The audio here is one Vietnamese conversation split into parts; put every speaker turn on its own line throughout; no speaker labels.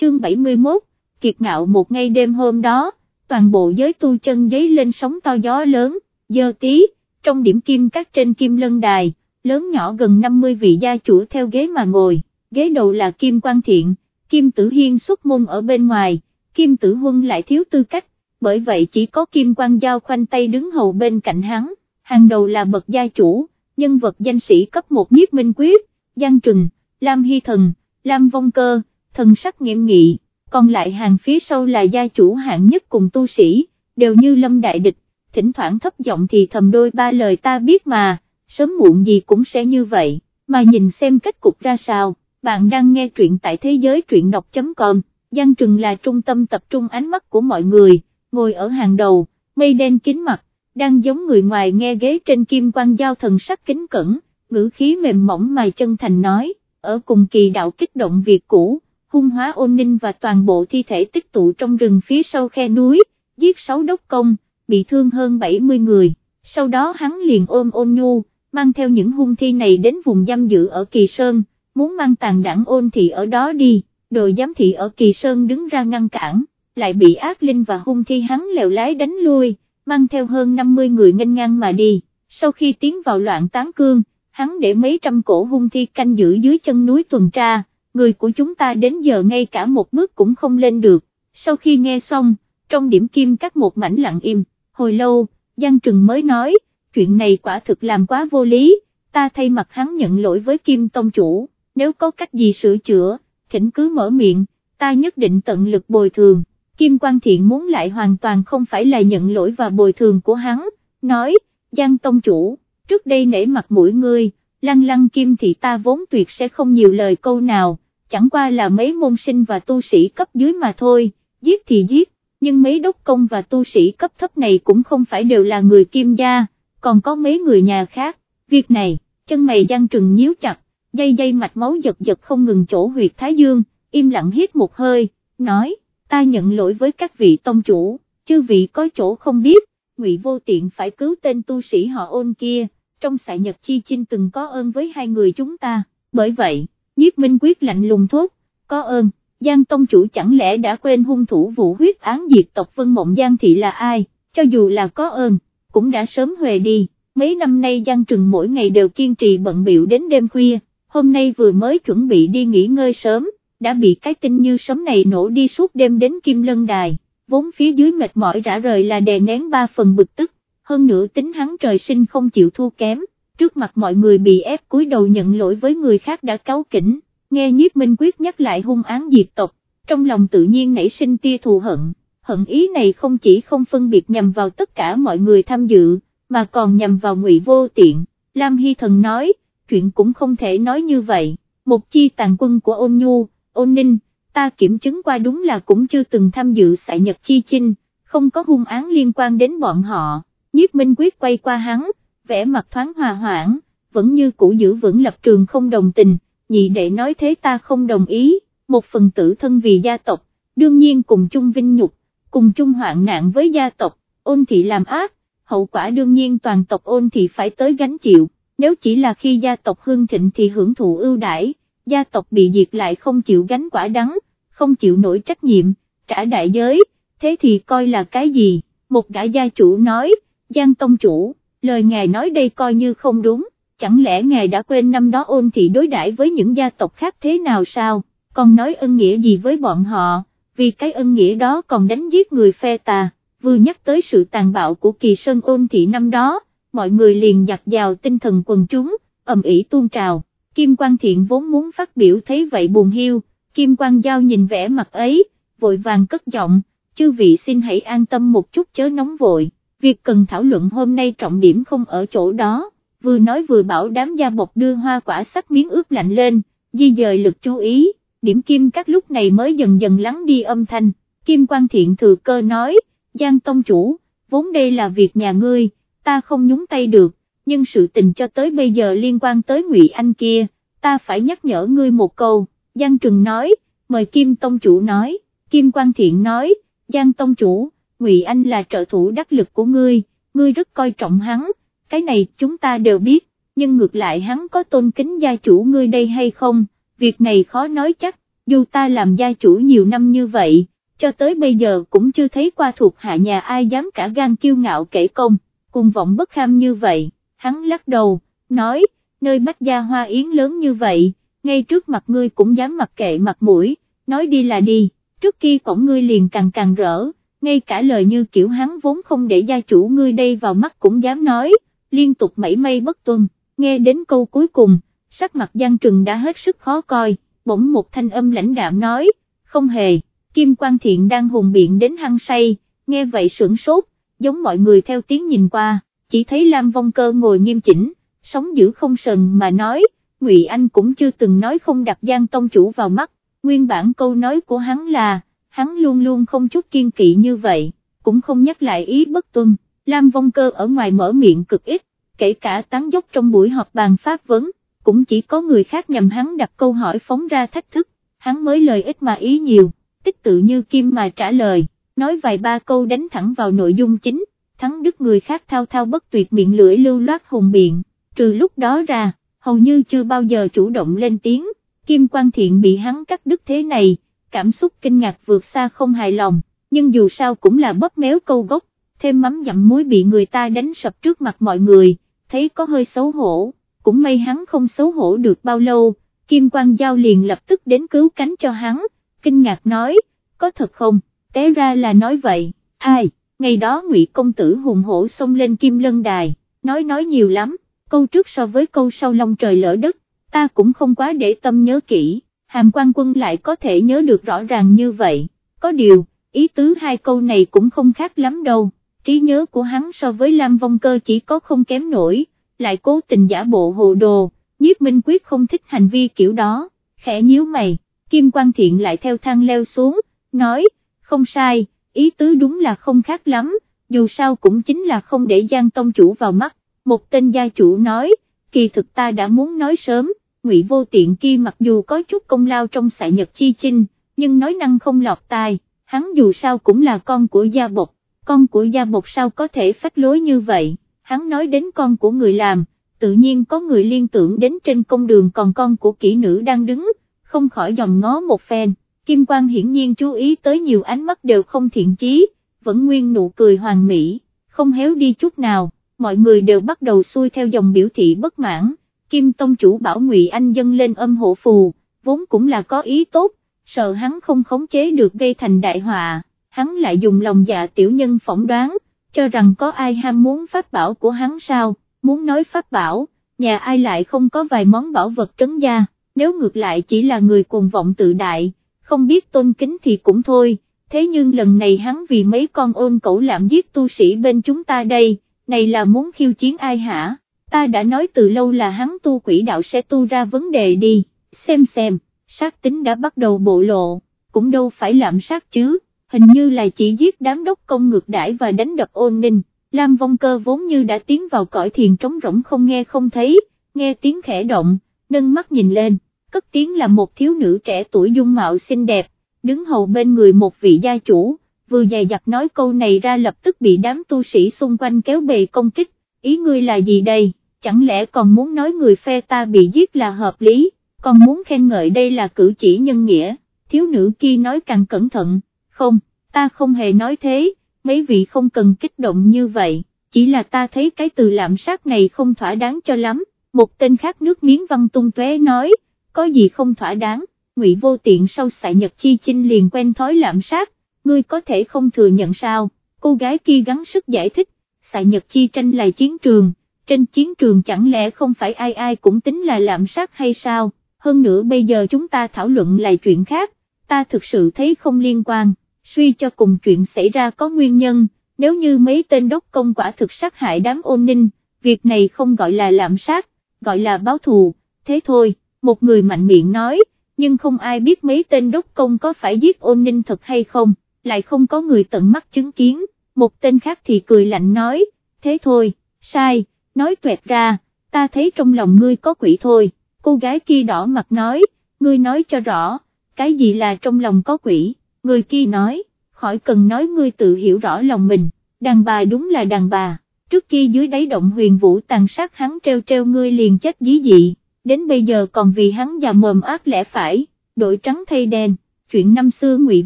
chương 71, kiệt ngạo một ngày đêm hôm đó, toàn bộ giới tu chân giấy lên sóng to gió lớn, giờ tí, trong điểm kim các trên kim lân đài, lớn nhỏ gần 50 vị gia chủ theo ghế mà ngồi, ghế đầu là kim quan thiện, kim tử hiên xuất môn ở bên ngoài, kim tử huân lại thiếu tư cách, bởi vậy chỉ có kim quan giao khoanh tay đứng hầu bên cạnh hắn, hàng đầu là bậc gia chủ, nhân vật danh sĩ cấp một nhiếp minh quyết, Giang Trừng, Lam Hy Thần, Lam Vong Cơ, thần sắc nghiêm nghị, còn lại hàng phía sau là gia chủ hạng nhất cùng tu sĩ, đều như lâm đại địch, thỉnh thoảng thấp giọng thì thầm đôi ba lời ta biết mà, sớm muộn gì cũng sẽ như vậy, mà nhìn xem kết cục ra sao, bạn đang nghe truyện tại thế giới truyện đọc.com, Giang Trừng là trung tâm tập trung ánh mắt của mọi người, ngồi ở hàng đầu, mây đen kín mặt, đang giống người ngoài nghe ghế trên kim quan giao thần sắc kính cẩn, ngữ khí mềm mỏng mà chân thành nói, ở cùng kỳ đạo kích động việc cũ, hung hóa ôn ninh và toàn bộ thi thể tích tụ trong rừng phía sau khe núi, giết sáu đốc công, bị thương hơn 70 người, sau đó hắn liền ôm ôn nhu, mang theo những hung thi này đến vùng giam giữ ở Kỳ Sơn, muốn mang tàn đảng ôn thị ở đó đi, đội giám thị ở Kỳ Sơn đứng ra ngăn cản, lại bị ác linh và hung thi hắn lèo lái đánh lui, mang theo hơn 50 người nghênh ngang mà đi, sau khi tiến vào loạn tán cương, hắn để mấy trăm cổ hung thi canh giữ dưới chân núi tuần tra, người của chúng ta đến giờ ngay cả một bước cũng không lên được, sau khi nghe xong, trong điểm kim cắt một mảnh lặng im, hồi lâu, Giang Trừng mới nói, chuyện này quả thực làm quá vô lý, ta thay mặt hắn nhận lỗi với Kim Tông Chủ, nếu có cách gì sửa chữa, thỉnh cứ mở miệng, ta nhất định tận lực bồi thường, Kim quan Thiện muốn lại hoàn toàn không phải là nhận lỗi và bồi thường của hắn, nói, Giang Tông Chủ, trước đây nể mặt mũi ngươi, lăng lăng Kim thì ta vốn tuyệt sẽ không nhiều lời câu nào, chẳng qua là mấy môn sinh và tu sĩ cấp dưới mà thôi, giết thì giết, nhưng mấy đốc công và tu sĩ cấp thấp này cũng không phải đều là người Kim gia, còn có mấy người nhà khác, việc này, chân mày Giang Trừng nhíu chặt, dây dây mạch máu giật giật không ngừng chỗ huyệt Thái Dương, im lặng hít một hơi, nói, ta nhận lỗi với các vị tông chủ, chư vị có chỗ không biết, ngụy vô tiện phải cứu tên tu sĩ họ ôn kia, trong xạ nhật chi chinh từng có ơn với hai người chúng ta, bởi vậy, nhiếp minh quyết lạnh lùng thốt, có ơn, Giang Tông chủ chẳng lẽ đã quên hung thủ vụ huyết án diệt tộc Vân Mộng Giang Thị là ai, cho dù là có ơn, cũng đã sớm huề đi, mấy năm nay Giang Trừng mỗi ngày đều kiên trì bận biệu đến đêm khuya, hôm nay vừa mới chuẩn bị đi nghỉ ngơi sớm, đã bị cái tin như sấm này nổ đi suốt đêm đến Kim Lân Đài, vốn phía dưới mệt mỏi rã rời là đè nén ba phần bực tức, hơn nữa tính hắn trời sinh không chịu thua kém, trước mặt mọi người bị ép cúi đầu nhận lỗi với người khác đã cáo kỉnh, nghe nhiếp minh quyết nhắc lại hung án diệt tộc, trong lòng tự nhiên nảy sinh tia thù hận, hận ý này không chỉ không phân biệt nhằm vào tất cả mọi người tham dự, mà còn nhằm vào ngụy vô tiện, Lam Hy Thần nói, chuyện cũng không thể nói như vậy, một chi tàn quân của ôn nhu, ôn ninh, ta kiểm chứng qua đúng là cũng chưa từng tham dự xại nhật chi chinh, không có hung án liên quan đến bọn họ, nhiếp minh quyết quay qua hắn, vẻ mặt thoáng hòa hoãn, vẫn như cũ giữ vững lập trường không đồng tình, nhị đệ nói thế ta không đồng ý, một phần tử thân vì gia tộc, đương nhiên cùng chung vinh nhục, cùng chung hoạn nạn với gia tộc, ôn thị làm ác, hậu quả đương nhiên toàn tộc ôn thị phải tới gánh chịu, nếu chỉ là khi gia tộc hương thịnh thì hưởng thụ ưu đãi, gia tộc bị diệt lại không chịu gánh quả đắng, không chịu nổi trách nhiệm, trả đại giới, thế thì coi là cái gì, một gã gia chủ nói, Giang Tông Chủ, lời ngài nói đây coi như không đúng, chẳng lẽ ngài đã quên năm đó ôn thị đối đãi với những gia tộc khác thế nào sao, còn nói ân nghĩa gì với bọn họ, vì cái ân nghĩa đó còn đánh giết người phe tà, vừa nhắc tới sự tàn bạo của kỳ sơn ôn thị năm đó, mọi người liền giặt vào tinh thần quần chúng, ầm ĩ tuôn trào, Kim Quang Thiện vốn muốn phát biểu thấy vậy buồn hiu, Kim Quang Giao nhìn vẻ mặt ấy, vội vàng cất giọng, chư vị xin hãy an tâm một chút chớ nóng vội, việc cần thảo luận hôm nay trọng điểm không ở chỗ đó, vừa nói vừa bảo đám gia bộc đưa hoa quả sắc miếng ướp lạnh lên, di dời lực chú ý, điểm kim các lúc này mới dần dần lắng đi âm thanh, Kim Quan Thiện thừa cơ nói, Giang Tông Chủ, vốn đây là việc nhà ngươi, ta không nhúng tay được, nhưng sự tình cho tới bây giờ liên quan tới Ngụy Anh kia, ta phải nhắc nhở ngươi một câu, Giang Trừng nói, mời Kim Tông Chủ nói, Kim Quang Thiện nói, Giang Tông Chủ, Ngụy Anh là trợ thủ đắc lực của ngươi, ngươi rất coi trọng hắn, cái này chúng ta đều biết, nhưng ngược lại hắn có tôn kính gia chủ ngươi đây hay không, việc này khó nói chắc, dù ta làm gia chủ nhiều năm như vậy, cho tới bây giờ cũng chưa thấy qua thuộc hạ nhà ai dám cả gan kiêu ngạo kể công, cùng vọng bất kham như vậy, hắn lắc đầu, nói, nơi bách gia hoa yến lớn như vậy, ngay trước mặt ngươi cũng dám mặc kệ mặt mũi, nói đi là đi, trước kia cổng ngươi liền càng càng rỡ, ngay cả lời như kiểu hắn vốn không để gia chủ ngươi đây vào mắt cũng dám nói, liên tục mẩy mây bất tuân, nghe đến câu cuối cùng, sắc mặt Giang Trừng đã hết sức khó coi, bỗng một thanh âm lãnh đạm nói, không hề, Kim Quang Thiện đang hùng biện đến hăng say, nghe vậy sửng sốt, giống mọi người theo tiếng nhìn qua, chỉ thấy Lam Vong Cơ ngồi nghiêm chỉnh, sống giữ không sần mà nói, Ngụy Anh cũng chưa từng nói không đặt Giang Tông Chủ vào mắt, nguyên bản câu nói của hắn là, hắn luôn luôn không chút kiên kỵ như vậy, cũng không nhắc lại ý bất tuân, Lam Vong Cơ ở ngoài mở miệng cực ít, kể cả tán dốc trong buổi họp bàn pháp vấn, cũng chỉ có người khác nhằm hắn đặt câu hỏi phóng ra thách thức, hắn mới lời ít mà ý nhiều, tích tự như kim mà trả lời, nói vài ba câu đánh thẳng vào nội dung chính, thắng đức người khác thao thao bất tuyệt miệng lưỡi lưu loát hùng biện, trừ lúc đó ra, hầu như chưa bao giờ chủ động lên tiếng, Kim quan Thiện bị hắn cắt đứt thế này, cảm xúc kinh ngạc vượt xa không hài lòng, nhưng dù sao cũng là bóp méo câu gốc, thêm mắm dặm muối bị người ta đánh sập trước mặt mọi người, thấy có hơi xấu hổ, cũng may hắn không xấu hổ được bao lâu, Kim Quang Giao liền lập tức đến cứu cánh cho hắn, kinh ngạc nói, có thật không, té ra là nói vậy, ai, ngày đó ngụy công tử hùng hổ xông lên Kim Lân Đài, nói nói nhiều lắm, câu trước so với câu sau long trời lỡ đất, ta cũng không quá để tâm nhớ kỹ, hàm quan quân lại có thể nhớ được rõ ràng như vậy, có điều, ý tứ hai câu này cũng không khác lắm đâu, trí nhớ của hắn so với Lam Vong Cơ chỉ có không kém nổi, lại cố tình giả bộ hồ đồ, nhiếp minh quyết không thích hành vi kiểu đó, khẽ nhíu mày, Kim Quang Thiện lại theo thang leo xuống, nói, không sai, ý tứ đúng là không khác lắm, dù sao cũng chính là không để Giang Tông Chủ vào mắt, một tên gia chủ nói, kỳ thực ta đã muốn nói sớm, ngụy vô tiện kia mặc dù có chút công lao trong xã nhật chi chinh, nhưng nói năng không lọt tai, hắn dù sao cũng là con của gia bộc, con của gia bộc sao có thể phách lối như vậy, hắn nói đến con của người làm, tự nhiên có người liên tưởng đến trên công đường còn con của kỹ nữ đang đứng, không khỏi dòng ngó một phen, Kim Quang hiển nhiên chú ý tới nhiều ánh mắt đều không thiện chí, vẫn nguyên nụ cười hoàng mỹ, không héo đi chút nào, mọi người đều bắt đầu xuôi theo dòng biểu thị bất mãn, Kim Tông chủ bảo Ngụy Anh dâng lên âm hộ phù, vốn cũng là có ý tốt, sợ hắn không khống chế được gây thành đại họa, hắn lại dùng lòng dạ tiểu nhân phỏng đoán, cho rằng có ai ham muốn pháp bảo của hắn sao, muốn nói pháp bảo, nhà ai lại không có vài món bảo vật trấn gia, nếu ngược lại chỉ là người cuồng vọng tự đại, không biết tôn kính thì cũng thôi, thế nhưng lần này hắn vì mấy con ôn cẩu lạm giết tu sĩ bên chúng ta đây, này là muốn khiêu chiến ai hả, ta đã nói từ lâu là hắn tu quỷ đạo sẽ tu ra vấn đề đi, xem xem, sát tính đã bắt đầu bộ lộ, cũng đâu phải lạm sát chứ. Hình như là chỉ giết đám đốc công ngược đãi và đánh đập ôn ninh, Lam Vong Cơ vốn như đã tiến vào cõi thiền trống rỗng không nghe không thấy, nghe tiếng khẽ động, nâng mắt nhìn lên, cất tiếng là một thiếu nữ trẻ tuổi dung mạo xinh đẹp, đứng hầu bên người một vị gia chủ, vừa dài dặt nói câu này ra lập tức bị đám tu sĩ xung quanh kéo bề công kích, ý ngươi là gì đây, chẳng lẽ còn muốn nói người phe ta bị giết là hợp lý, còn muốn khen ngợi đây là cử chỉ nhân nghĩa, thiếu nữ kia nói càng cẩn thận không, ta không hề nói thế, mấy vị không cần kích động như vậy, chỉ là ta thấy cái từ lạm sát này không thỏa đáng cho lắm, một tên khác nước miếng văn tung tuế nói, có gì không thỏa đáng, ngụy vô tiện sau xạ nhật chi chinh liền quen thói lạm sát, ngươi có thể không thừa nhận sao, cô gái kia gắng sức giải thích, xạ nhật chi tranh là chiến trường, trên chiến trường chẳng lẽ không phải ai ai cũng tính là lạm sát hay sao, hơn nữa bây giờ chúng ta thảo luận lại chuyện khác, ta thực sự thấy không liên quan. Suy cho cùng chuyện xảy ra có nguyên nhân, nếu như mấy tên đốc công quả thực sát hại đám ôn ninh, việc này không gọi là lạm sát, gọi là báo thù, thế thôi, một người mạnh miệng nói, nhưng không ai biết mấy tên đốc công có phải giết ôn ninh thật hay không, lại không có người tận mắt chứng kiến, một tên khác thì cười lạnh nói, thế thôi, sai, nói tuyệt ra, ta thấy trong lòng ngươi có quỷ thôi, cô gái kia đỏ mặt nói, ngươi nói cho rõ, cái gì là trong lòng có quỷ? Người kia nói, khỏi cần nói ngươi tự hiểu rõ lòng mình, đàn bà đúng là đàn bà, trước kia dưới đáy động huyền vũ tàn sát hắn treo treo ngươi liền chết dí dị, đến bây giờ còn vì hắn già mồm ác lẽ phải, đổi trắng thay đen, chuyện năm xưa ngụy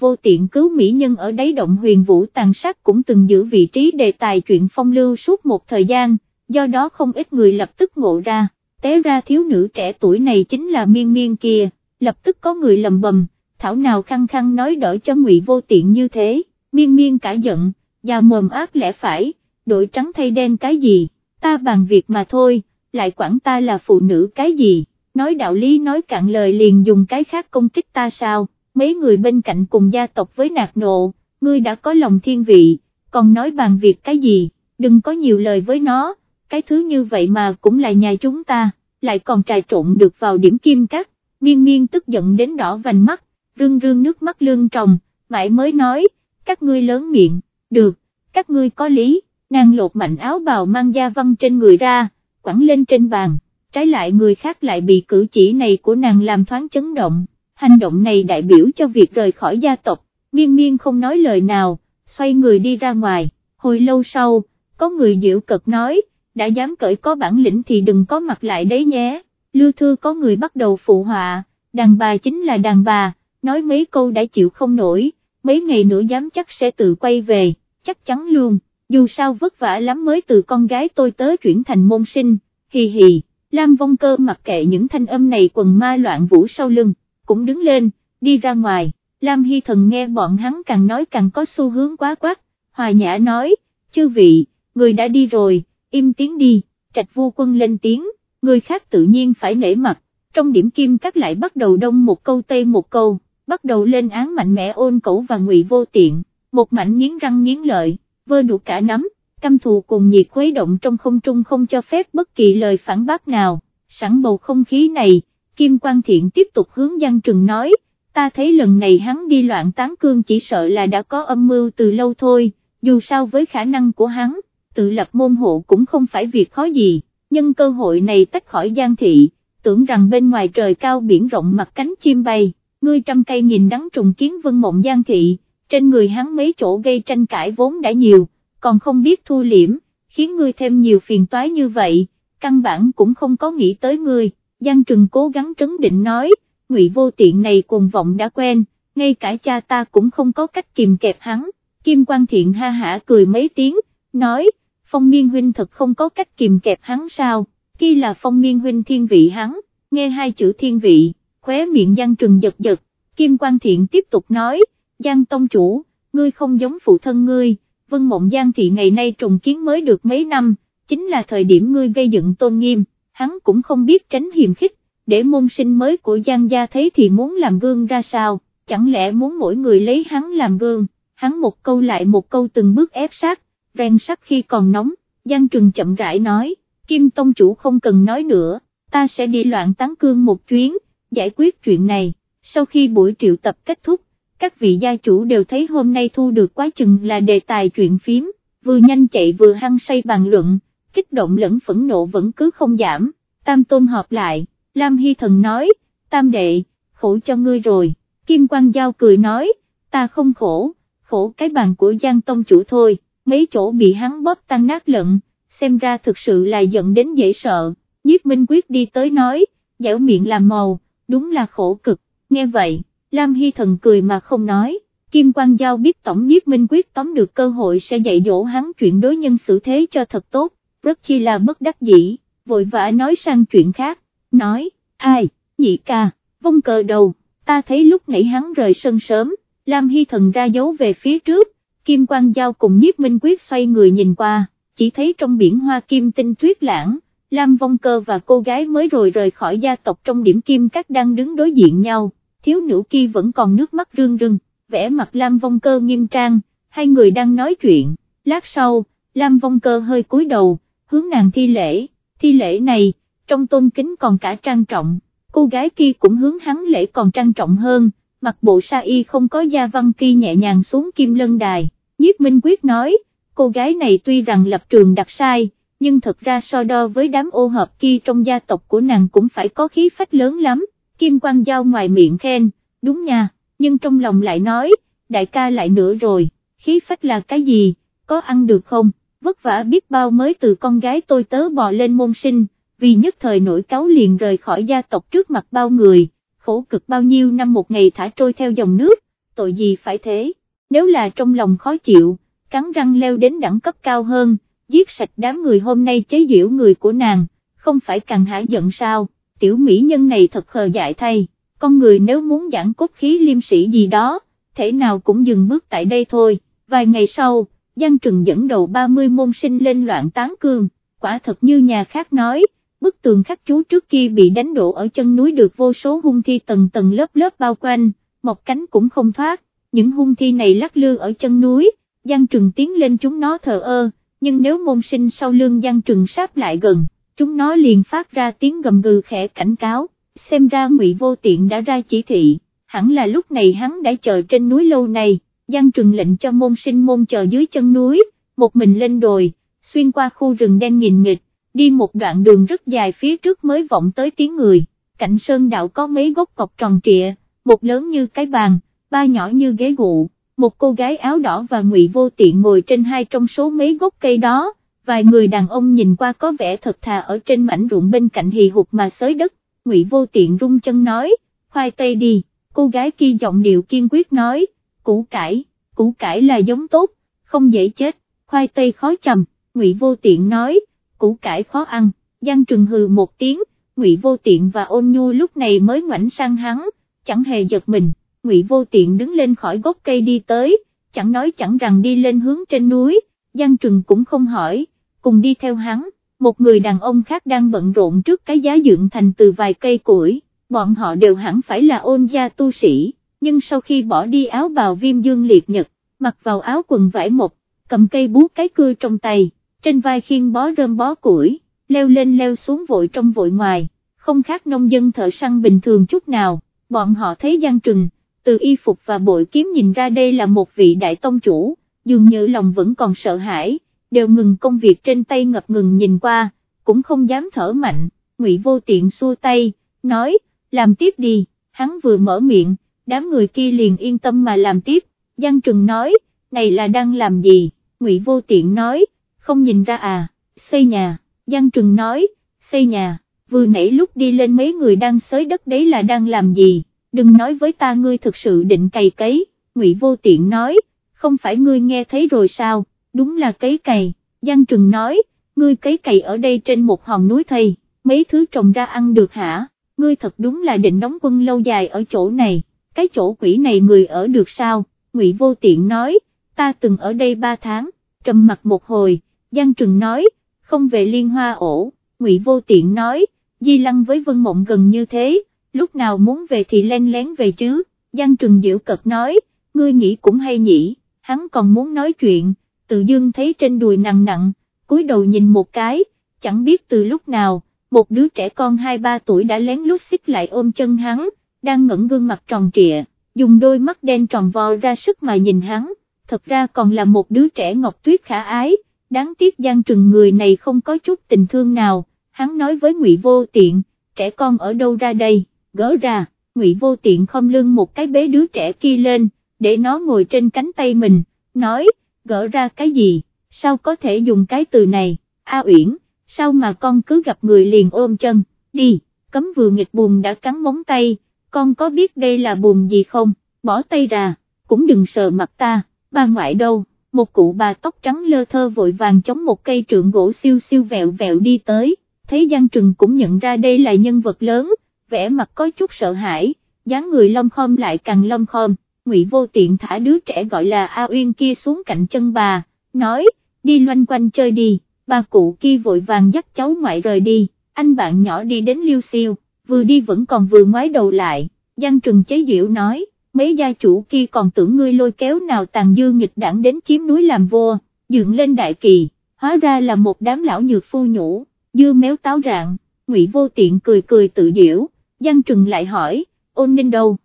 vô tiện cứu mỹ nhân ở đáy động huyền vũ tàn sát cũng từng giữ vị trí đề tài chuyện phong lưu suốt một thời gian, do đó không ít người lập tức ngộ ra, té ra thiếu nữ trẻ tuổi này chính là miên miên kia, lập tức có người lầm bầm, thảo nào khăng khăng nói đỡ cho ngụy vô tiện như thế, miên miên cả giận, già mồm ác lẽ phải, đội trắng thay đen cái gì, ta bàn việc mà thôi, lại quản ta là phụ nữ cái gì, nói đạo lý nói cạn lời liền dùng cái khác công kích ta sao, mấy người bên cạnh cùng gia tộc với nạt nộ, ngươi đã có lòng thiên vị, còn nói bàn việc cái gì, đừng có nhiều lời với nó, cái thứ như vậy mà cũng là nhà chúng ta, lại còn trà trộn được vào điểm kim cắt, miên miên tức giận đến đỏ vành mắt, rưng rưng nước mắt lương trồng, mãi mới nói, các ngươi lớn miệng, được, các ngươi có lý, nàng lột mạnh áo bào mang da văn trên người ra, quẳng lên trên bàn, trái lại người khác lại bị cử chỉ này của nàng làm thoáng chấn động, hành động này đại biểu cho việc rời khỏi gia tộc, miên miên không nói lời nào, xoay người đi ra ngoài, hồi lâu sau, có người diệu cật nói, đã dám cởi có bản lĩnh thì đừng có mặt lại đấy nhé, lưu thư có người bắt đầu phụ họa, đàn bà chính là đàn bà, nói mấy câu đã chịu không nổi, mấy ngày nữa dám chắc sẽ tự quay về, chắc chắn luôn, dù sao vất vả lắm mới từ con gái tôi tới chuyển thành môn sinh, hì hì, Lam Vong Cơ mặc kệ những thanh âm này quần ma loạn vũ sau lưng, cũng đứng lên, đi ra ngoài, Lam Hy Thần nghe bọn hắn càng nói càng có xu hướng quá quát, hòa nhã nói, chư vị, người đã đi rồi, im tiếng đi, trạch vô quân lên tiếng, người khác tự nhiên phải nể mặt, trong điểm kim các lại bắt đầu đông một câu tây một câu, bắt đầu lên án mạnh mẽ ôn cẩu và ngụy vô tiện, một mảnh nghiến răng nghiến lợi, vơ đủ cả nắm, căm thù cùng nhiệt khuấy động trong không trung không cho phép bất kỳ lời phản bác nào, sẵn bầu không khí này, Kim Quang Thiện tiếp tục hướng Giang Trừng nói, ta thấy lần này hắn đi loạn tán cương chỉ sợ là đã có âm mưu từ lâu thôi, dù sao với khả năng của hắn, tự lập môn hộ cũng không phải việc khó gì, nhưng cơ hội này tách khỏi Giang Thị, tưởng rằng bên ngoài trời cao biển rộng mặt cánh chim bay, ngươi trăm cây nghìn đắng trùng kiến vân mộng Giang Thị, trên người hắn mấy chỗ gây tranh cãi vốn đã nhiều, còn không biết thu liễm, khiến ngươi thêm nhiều phiền toái như vậy, căn bản cũng không có nghĩ tới ngươi, Giang Trừng cố gắng trấn định nói, ngụy vô tiện này cuồng vọng đã quen, ngay cả cha ta cũng không có cách kìm kẹp hắn, Kim Quang Thiện ha hả cười mấy tiếng, nói, phong miên huynh thật không có cách kìm kẹp hắn sao, kia là phong miên huynh thiên vị hắn, nghe hai chữ thiên vị, khóe miệng Giang Trừng giật giật, Kim Quang Thiện tiếp tục nói, Giang Tông Chủ, ngươi không giống phụ thân ngươi, Vân Mộng Giang Thị ngày nay trùng kiến mới được mấy năm, chính là thời điểm ngươi gây dựng tôn nghiêm, hắn cũng không biết tránh hiềm khích, để môn sinh mới của Giang gia thấy thì muốn làm gương ra sao, chẳng lẽ muốn mỗi người lấy hắn làm gương, hắn một câu lại một câu từng bước ép sát, rèn sắt khi còn nóng, Giang Trừng chậm rãi nói, Kim Tông Chủ không cần nói nữa, ta sẽ đi loạn tán cương một chuyến, giải quyết chuyện này, sau khi buổi triệu tập kết thúc, các vị gia chủ đều thấy hôm nay thu được quá chừng là đề tài chuyện phím, vừa nhanh chạy vừa hăng say bàn luận, kích động lẫn phẫn nộ vẫn cứ không giảm, tam tôn họp lại, Lam Hy Thần nói, tam đệ, khổ cho ngươi rồi, Kim Quang Giao cười nói, ta không khổ, khổ cái bàn của Giang Tông chủ thôi, mấy chỗ bị hắn bóp tan nát lận, xem ra thực sự là giận đến dễ sợ, nhiếp minh quyết đi tới nói, dẻo miệng làm màu, đúng là khổ cực, nghe vậy, Lam Hy Thần cười mà không nói. Kim Quang Giao biết Tổng Nhiếp Minh quyết tóm được cơ hội sẽ dạy dỗ hắn chuyện đối nhân xử thế cho thật tốt, rất chi là bất đắc dĩ, vội vã nói sang chuyện khác, nói, ai, nhị ca, vong cờ đầu, ta thấy lúc nãy hắn rời sân sớm, Lam Hy Thần ra dấu về phía trước, Kim Quang Giao cùng nhiếp minh quyết xoay người nhìn qua, chỉ thấy trong biển hoa kim tinh tuyết lãng, Lam Vong Cơ và cô gái mới rồi rời khỏi gia tộc trong điểm kim các đang đứng đối diện nhau, thiếu nữ kia vẫn còn nước mắt rưng rưng, vẽ mặt Lam Vong Cơ nghiêm trang, hai người đang nói chuyện, lát sau, Lam Vong Cơ hơi cúi đầu, hướng nàng thi lễ, thi lễ này, trong tôn kính còn cả trang trọng, cô gái kia cũng hướng hắn lễ còn trang trọng hơn, mặc bộ sa y không có gia văn kia nhẹ nhàng xuống kim lân đài, nhiếp minh quyết nói, cô gái này tuy rằng lập trường đặt sai, nhưng thật ra so đo với đám ô hợp kia trong gia tộc của nàng cũng phải có khí phách lớn lắm, kim quang giao ngoài miệng khen, đúng nha, nhưng trong lòng lại nói, đại ca lại nữa rồi, khí phách là cái gì, có ăn được không? vất vả biết bao mới từ con gái tôi tớ bò lên môn sinh, vì nhất thời nổi cáo liền rời khỏi gia tộc trước mặt bao người, khổ cực bao nhiêu năm một ngày thả trôi theo dòng nước, tội gì phải thế, nếu là trong lòng khó chịu, cắn răng leo đến đẳng cấp cao hơn, giết sạch đám người hôm nay chế giễu người của nàng, không phải càng hả giận sao, tiểu mỹ nhân này thật khờ dại thay, con người nếu muốn giảng cốt khí liêm sĩ gì đó, thể nào cũng dừng bước tại đây thôi, vài ngày sau, Giang Trừng dẫn đầu 30 môn sinh lên loạn tán cương, quả thật như nhà khác nói, bức tường khắc chú trước kia bị đánh đổ ở chân núi được vô số hung thi tầng tầng lớp lớp bao quanh, một cánh cũng không thoát, những hung thi này lắc lư ở chân núi, Giang Trừng tiến lên chúng nó thờ ơ, nhưng nếu môn sinh sau lưng Giang Trừng sát lại gần, chúng nó liền phát ra tiếng gầm gừ khẽ cảnh cáo, xem ra ngụy vô tiện đã ra chỉ thị, hẳn là lúc này hắn đã chờ trên núi lâu này, Giang Trừng lệnh cho môn sinh môn chờ dưới chân núi, một mình lên đồi, xuyên qua khu rừng đen nghìn nghịch, đi một đoạn đường rất dài phía trước mới vọng tới tiếng người, cạnh sơn đạo có mấy gốc cọc tròn trịa, một lớn như cái bàn, ba nhỏ như ghế gụ, một cô gái áo đỏ và ngụy vô tiện ngồi trên hai trong số mấy gốc cây đó, vài người đàn ông nhìn qua có vẻ thật thà ở trên mảnh ruộng bên cạnh hì hụt mà xới đất, ngụy vô tiện rung chân nói, khoai tây đi, cô gái kia giọng điệu kiên quyết nói, củ cải, củ cải là giống tốt, không dễ chết, khoai tây khó chầm, ngụy vô tiện nói, củ cải khó ăn, Giang Trừng hừ một tiếng, ngụy vô tiện và ôn nhu lúc này mới ngoảnh sang hắn, chẳng hề giật mình, ngụy vô tiện đứng lên khỏi gốc cây đi tới, chẳng nói chẳng rằng đi lên hướng trên núi, Giang Trừng cũng không hỏi, cùng đi theo hắn, một người đàn ông khác đang bận rộn trước cái giá dựng thành từ vài cây củi, bọn họ đều hẳn phải là ôn gia tu sĩ, nhưng sau khi bỏ đi áo bào viêm dương liệt nhật, mặc vào áo quần vải một, cầm cây búa cái cưa trong tay, trên vai khiên bó rơm bó củi, leo lên leo xuống vội trong vội ngoài, không khác nông dân thợ săn bình thường chút nào, bọn họ thấy Giang Trừng, từ y phục và bội kiếm nhìn ra đây là một vị đại tông chủ, dường như lòng vẫn còn sợ hãi, đều ngừng công việc trên tay ngập ngừng nhìn qua, cũng không dám thở mạnh, ngụy vô tiện xua tay, nói, làm tiếp đi, hắn vừa mở miệng, đám người kia liền yên tâm mà làm tiếp, Giang Trừng nói, này là đang làm gì, ngụy vô tiện nói, không nhìn ra à, xây nhà, Giang Trừng nói, xây nhà, vừa nãy lúc đi lên mấy người đang xới đất đấy là đang làm gì, đừng nói với ta ngươi thực sự định cày cấy, Ngụy Vô Tiện nói, không phải ngươi nghe thấy rồi sao, đúng là cấy cày, Giang Trừng nói, ngươi cấy cày ở đây trên một hòn núi thầy, mấy thứ trồng ra ăn được hả, ngươi thật đúng là định đóng quân lâu dài ở chỗ này, cái chỗ quỷ này người ở được sao, Ngụy Vô Tiện nói, ta từng ở đây ba tháng, trầm mặt một hồi, Giang Trừng nói, không về liên hoa ổ, Ngụy Vô Tiện nói, Di Lăng với Vân Mộng gần như thế, lúc nào muốn về thì len lén về chứ, Giang Trừng Diệu cật nói, ngươi nghĩ cũng hay nhỉ, hắn còn muốn nói chuyện, tự dương thấy trên đùi nặng nặng, cúi đầu nhìn một cái, chẳng biết từ lúc nào, một đứa trẻ con 2-3 tuổi đã lén lút xích lại ôm chân hắn, đang ngẩn gương mặt tròn trịa, dùng đôi mắt đen tròn vo ra sức mà nhìn hắn, thật ra còn là một đứa trẻ ngọc tuyết khả ái, đáng tiếc Giang Trừng người này không có chút tình thương nào, hắn nói với Ngụy Vô Tiện, trẻ con ở đâu ra đây, gỡ ra, Ngụy Vô Tiện không lưng một cái bế đứa trẻ kia lên, để nó ngồi trên cánh tay mình, nói, gỡ ra cái gì, sao có thể dùng cái từ này, A Uyển, sao mà con cứ gặp người liền ôm chân, đi, cấm vừa nghịch bùn đã cắn móng tay, con có biết đây là bùn gì không, bỏ tay ra, cũng đừng sờ mặt ta, bà ngoại đâu, một cụ bà tóc trắng lơ thơ vội vàng chống một cây trượng gỗ siêu siêu vẹo vẹo đi tới, thấy Giang Trừng cũng nhận ra đây là nhân vật lớn, vẻ mặt có chút sợ hãi, dáng người lom khom lại càng lom khom, Ngụy Vô Tiện thả đứa trẻ gọi là A Uyên kia xuống cạnh chân bà, nói, đi loanh quanh chơi đi, bà cụ kia vội vàng dắt cháu ngoại rời đi, anh bạn nhỏ đi đến liêu siêu, vừa đi vẫn còn vừa ngoái đầu lại, Giang Trừng chế diệu nói, mấy gia chủ kia còn tưởng ngươi lôi kéo nào tàn dư nghịch đảng đến chiếm núi làm vua, dựng lên đại kỳ, hóa ra là một đám lão nhược phu nhũ, Dư méo táo rạng, ngụy vô tiện cười cười tự diễu, Giang Trừng lại hỏi, ôn ninh đâu,